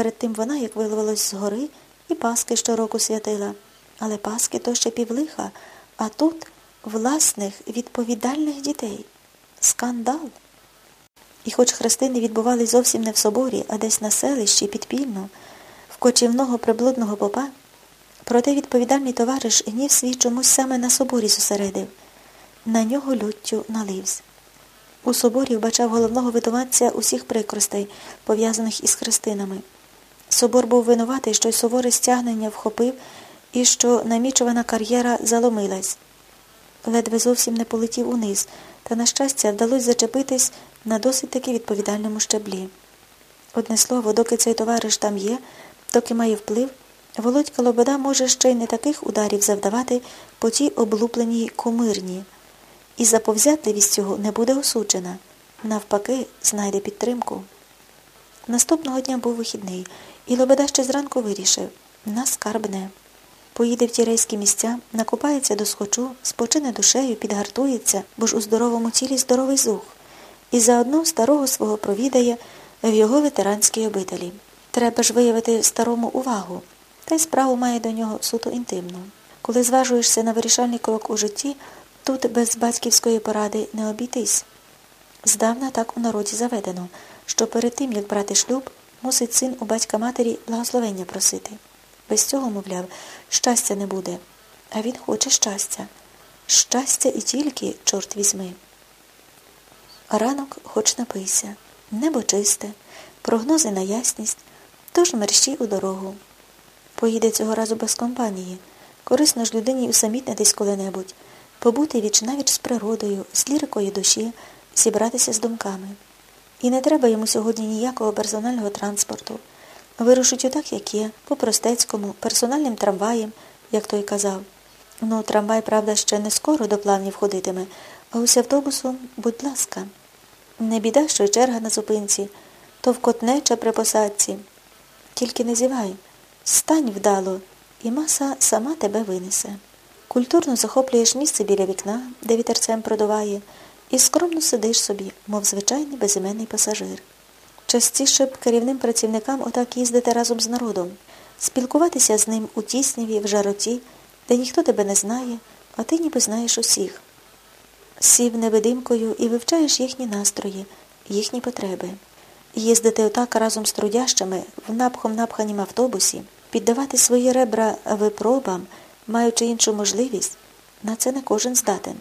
Перед тим вона, як виявилось згори, і Паски щороку святила. Але Паски то ще півлиха, а тут власних відповідальних дітей. Скандал. І хоч хрестини відбувались зовсім не в соборі, а десь на селищі підпільно, в кочівного приблудного попа, проте відповідальний товариш гнів свій чомусь саме на соборі зосередив, на нього люттю налився. У соборі вбачав головного витуватця усіх прикростей, пов'язаних із хрестинами. Собор був винуватий, що й суворе стягнення вхопив і що намічувана кар'єра заломилась. Ледве зовсім не полетів униз, та, на щастя, вдалося зачепитись на досить таки відповідальному щаблі. Одне слово, доки цей товариш там є, доки має вплив, Володька Лобода може ще й не таких ударів завдавати по тій облупленій комирні і заповзятливість цього не буде осуджена. Навпаки, знайде підтримку. Наступного дня був вихідний, і Лобода ще зранку вирішив на скарбне. Поїде в ті рейські місця, накопається до схочу, спочине душею, підгартується, бо ж у здоровому тілі здоровий зух, і заодно старого свого провідає в його ветеранській обителі. Треба ж виявити старому увагу, та й справу має до нього суто інтимну. Коли зважуєшся на вирішальний крок у житті, Тут без батьківської поради не обійтись. Здавна так у народі заведено, що перед тим, як брати шлюб, мусить син у батька матері благословення просити. Без цього, мовляв, щастя не буде. А він хоче щастя. Щастя і тільки, чорт візьми. Ранок хоч напийся, небо чисте, прогнози на ясність, тож мерщій у дорогу. Поїде цього разу без компанії. Корисно ж людині усамітнитись коли-небудь побути віч навіч з природою, з лірикою душі, зібратися з думками. І не треба йому сьогодні ніякого персонального транспорту. Вирушить отак, як є, по простецькому, персональним трамваєм, як той казав. Ну, трамвай, правда, ще не скоро до плавнів ходитиме, а ось автобусом, будь ласка. Не біда, що й черга на зупинці, то вкотнеча при посадці. Тільки не зівай, стань вдало, і маса сама тебе винесе. Культурно захоплюєш місце біля вікна, де вітерцем продуває, і скромно сидиш собі, мов звичайний безіменний пасажир. Частіше б керівним працівникам отак їздити разом з народом, спілкуватися з ним у тісніві, в жароті, де ніхто тебе не знає, а ти ніби знаєш усіх. Сів невидимкою і вивчаєш їхні настрої, їхні потреби. Їздити отак разом з трудящими в напхом напханім автобусі, піддавати свої ребра випробам маючи іншу можливість, на це не кожен здатен.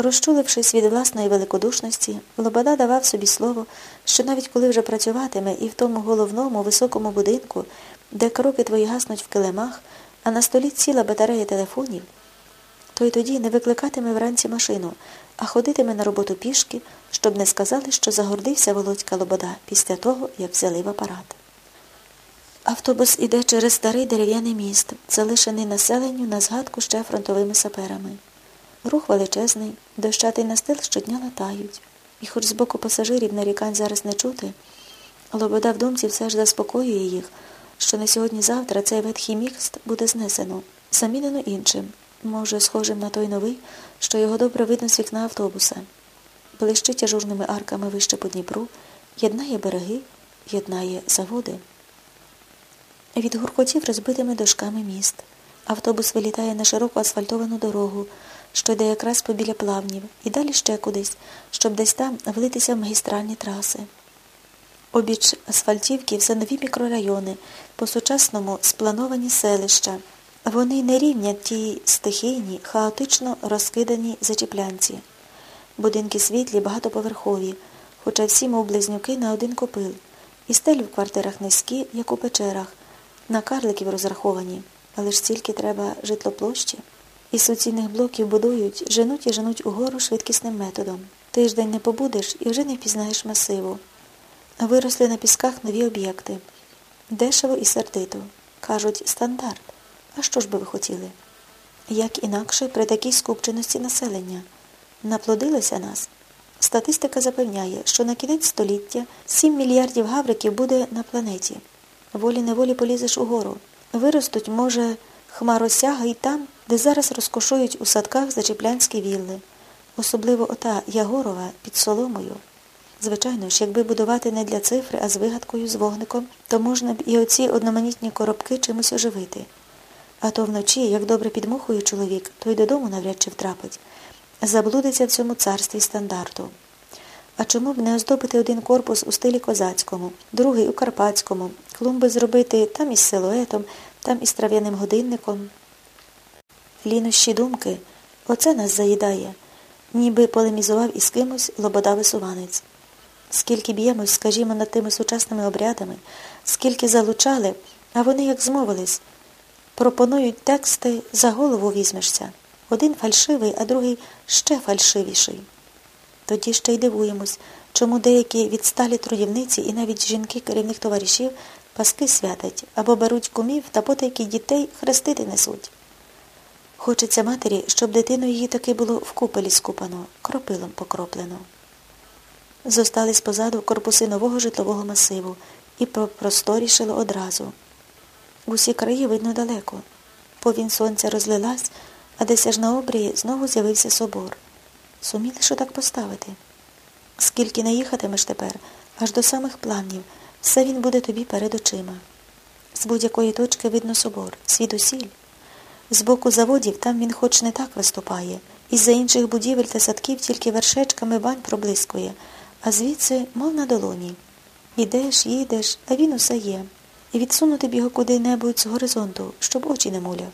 Розчулившись від власної великодушності, Лобода давав собі слово, що навіть коли вже працюватиме і в тому головному високому будинку, де кроки твої гаснуть в килимах, а на столі ціла батарея телефонів, то й тоді не викликатиме вранці машину, а ходитиме на роботу пішки, щоб не сказали, що загордився Володька Лобода після того, як взяли в апарат. Автобус іде через старий дерев'яний міст, залишений населенню на згадку ще фронтовими саперами. Рух величезний, дощатий настил щодня латають. І хоч з боку пасажирів нарікань зараз не чути, Лобода в думці все ж заспокоює їх, що на сьогодні-завтра цей ветхий міст буде знесено, замінено іншим, може, схожим на той новий, що його добре видно з вікна автобуса. Блищить ажурними арками вище по Дніпру, єднає береги, єднає заводи. Від гуркотів розбитими дошками міст. Автобус вилітає на широку асфальтовану дорогу, що йде якраз побіля плавнів, і далі ще кудись, щоб десь там влитися в магістральні траси. Обіч асфальтівки все нові мікрорайони, по-сучасному сплановані селища. Вони не рівнять ті стихійні, хаотично розкидані зачіплянці. Будинки світлі, багатоповерхові, хоча всі, мов близнюки, на один копил, і стелі в квартирах низькі, як у печерах. На карликів розраховані, але ж стільки треба житлоплощі. Із суцільних блоків будують, женуть і женуть угору швидкісним методом. Тиждень не побудеш і вже не впізнаєш масиву. Виросли на пісках нові об'єкти. Дешево і сердито. Кажуть, стандарт. А що ж би ви хотіли? Як інакше при такій скупченості населення? Наплодилося нас. Статистика запевняє, що на кінець століття 7 мільярдів гавриків буде на планеті волі неволі полізеш угору. Виростуть, може, хмаросяга й там, де зараз розкошують у садках зачеплянські вілли, особливо ота Ягорова під соломою. Звичайно ж, якби будувати не для цифри, а з вигадкою, з вогником, то можна б і оці одноманітні коробки чимось оживити. А то вночі, як добре підмухує чоловік, то й додому навряд чи втрапить. Заблудиться в цьому царстві стандарту. А чому б не оздобити один корпус у стилі козацькому, другий у карпатському, клумби зробити там із силуетом, там із трав'яним годинником? Лінощі думки, оце нас заїдає, ніби полемізував із кимось лобода висуванець. Скільки б'ємось, скажімо, над тими сучасними обрядами, скільки залучали, а вони, як змовились, пропонують тексти, за голову візьмешся. Один фальшивий, а другий ще фальшивіший. Тоді ще й дивуємось, чому деякі відсталі трудівниці і навіть жінки керівних товаришів паски святать або беруть кумів та потайки дітей хрестити несуть. Хочеться матері, щоб дитину її таки було в купелі скупано, кропилом покроплено. Зостались позаду корпуси нового житлового масиву і просторішило одразу. Усі краї видно далеко. Повінь сонця розлилась, а десь аж на обрії знову з'явився собор. Суміли, що так поставити? Скільки не їхатимеш тепер, аж до самих планів, все він буде тобі перед очима. З будь-якої точки видно собор, свідусіль. З боку заводів там він хоч не так виступає, із-за інших будівель та садків тільки вершечками бань проблискує, а звідси, мов на долоні. Ідеш, їдеш, а він усе є. І відсунути б його куди-небудь з горизонту, щоб очі не муляв.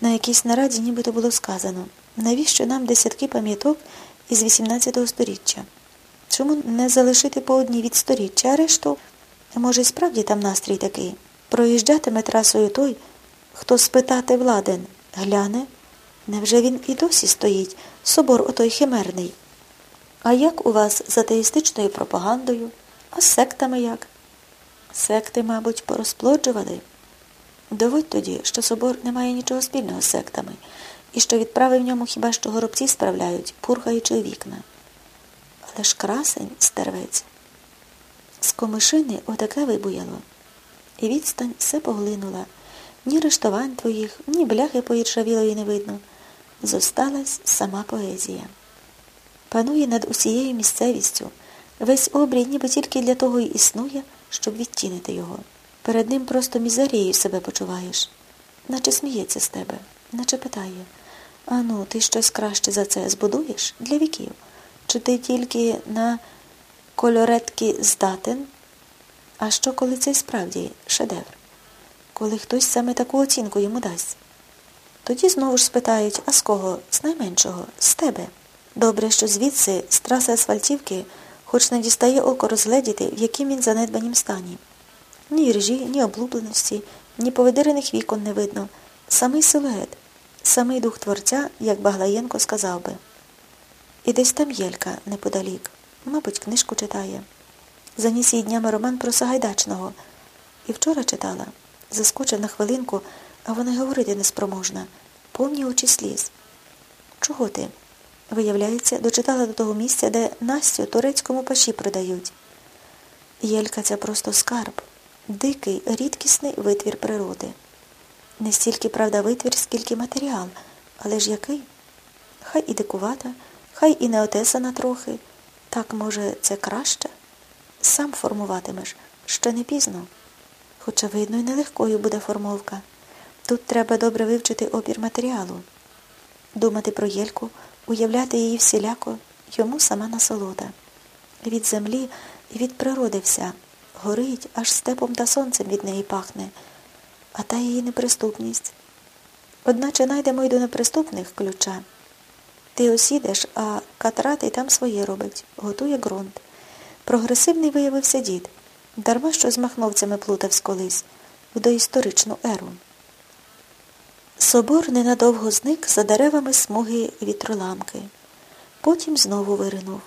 На якійсь нараді нібито було сказано, навіщо нам десятки пам'яток із 18 століття? Чому не залишити по одній від сторіччя, а решту, може, й справді там настрій такий? Проїжджатиме трасою той, хто спитати владен, гляне, невже він і досі стоїть, собор отой химерний? А як у вас з атеїстичною пропагандою, а з сектами як? Секти, мабуть, порозплоджували. Доводь тоді, що собор не має нічого спільного з сектами, і що відправи в ньому хіба що горобці справляють, пурхаючи вікна. Але ж красень, стервець. З комишини отаке вибуяло, і відстань все поглинула. Ні рештувань твоїх, ні бляхи поіршавілої не видно. Зосталась сама поезія. Панує над усією місцевістю. Весь обрій ніби тільки для того й існує, щоб відтінити його. Перед ним просто мізерією себе почуваєш, наче сміється з тебе, наче питає Ану, ти щось краще за це збудуєш для віків? Чи ти тільки на кольоретки здатен? А що, коли це справді шедевр? Коли хтось саме таку оцінку йому дасть? Тоді знову ж спитають, а з кого? З найменшого, з тебе. Добре, що звідси, з траси асфальтівки, хоч не дістає око розгледіти, в яким він занедбанім стані. Ні ржі, ні облупленості, ні поведерених вікон не видно. Самий силует, самий дух творця, як Баглаєнко сказав би. І десь там Єлька неподалік, мабуть, книжку читає. Заніс їй днями роман про Сагайдачного. І вчора читала. Заскочив на хвилинку, а вона говорити неспроможна, повні очі сліз. Чого ти? Виявляється, дочитала до того місця, де Настю турецькому паші продають. Єлька це просто скарб, дикий, рідкісний витвір природи. Не стільки, правда, витвір, скільки матеріал, але ж який? Хай і дикувата, хай і не отесана трохи. Так, може, це краще? Сам формуватимеш, ще не пізно. Хоча, видно, і нелегкою буде формовка. Тут треба добре вивчити опір матеріалу, думати про Єльку, уявляти її всіляко, йому сама насолода. Від землі і від природи вся горить, аж степом та сонцем від неї пахне, а та її неприступність. Одначе найдемо й до неприступних ключа. Ти осідеш, а катрати там своє робить, готує ґрунт. Прогресивний виявився дід, дарма що з махновцями плутавсь колись, в доісторичну еру. Собор ненадовго зник за деревами смуги вітроламки. Потім знову виринув.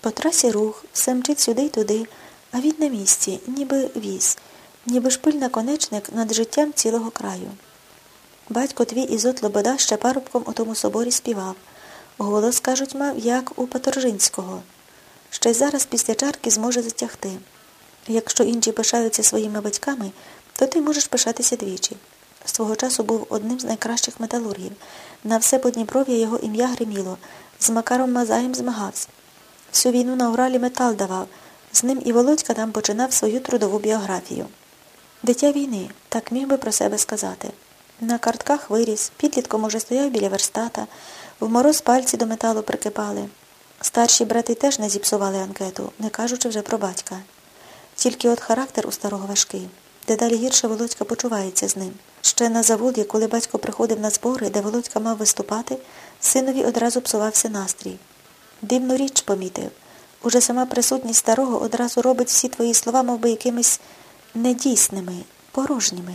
По трасі рух, все мчить сюди й туди, а він на місці, ніби віз, ніби шпиль наконечник над життям цілого краю. Батько твій Ізот Лобода ще парубком у тому соборі співав. Голос, кажуть, мав, як у Паторжинського. Ще й зараз після чарки зможе затягти. Якщо інші пишаються своїми батьками, то ти можеш пишатися двічі. Свого часу був одним з найкращих металургів. На все Подніпров'я його ім'я гриміло, з Макаром Мазаєм змагався. Всю війну на Уралі метал давав. З ним і Володька там починав свою трудову біографію. Дитя війни, так міг би про себе сказати. На картках виріс, підлітком уже стояв біля верстата, в мороз пальці до металу прикипали. Старші брати теж не зіпсували анкету, не кажучи вже про батька. Тільки от характер у старого важкий. Дедалі гірше Володька почувається з ним. Ще на заводі, коли батько приходив на збори, де Володька мав виступати, синові одразу псувався настрій. Дивну річ помітив. Уже сама присутність старого одразу робить всі твої слова мов би, якимись недійсними, порожніми.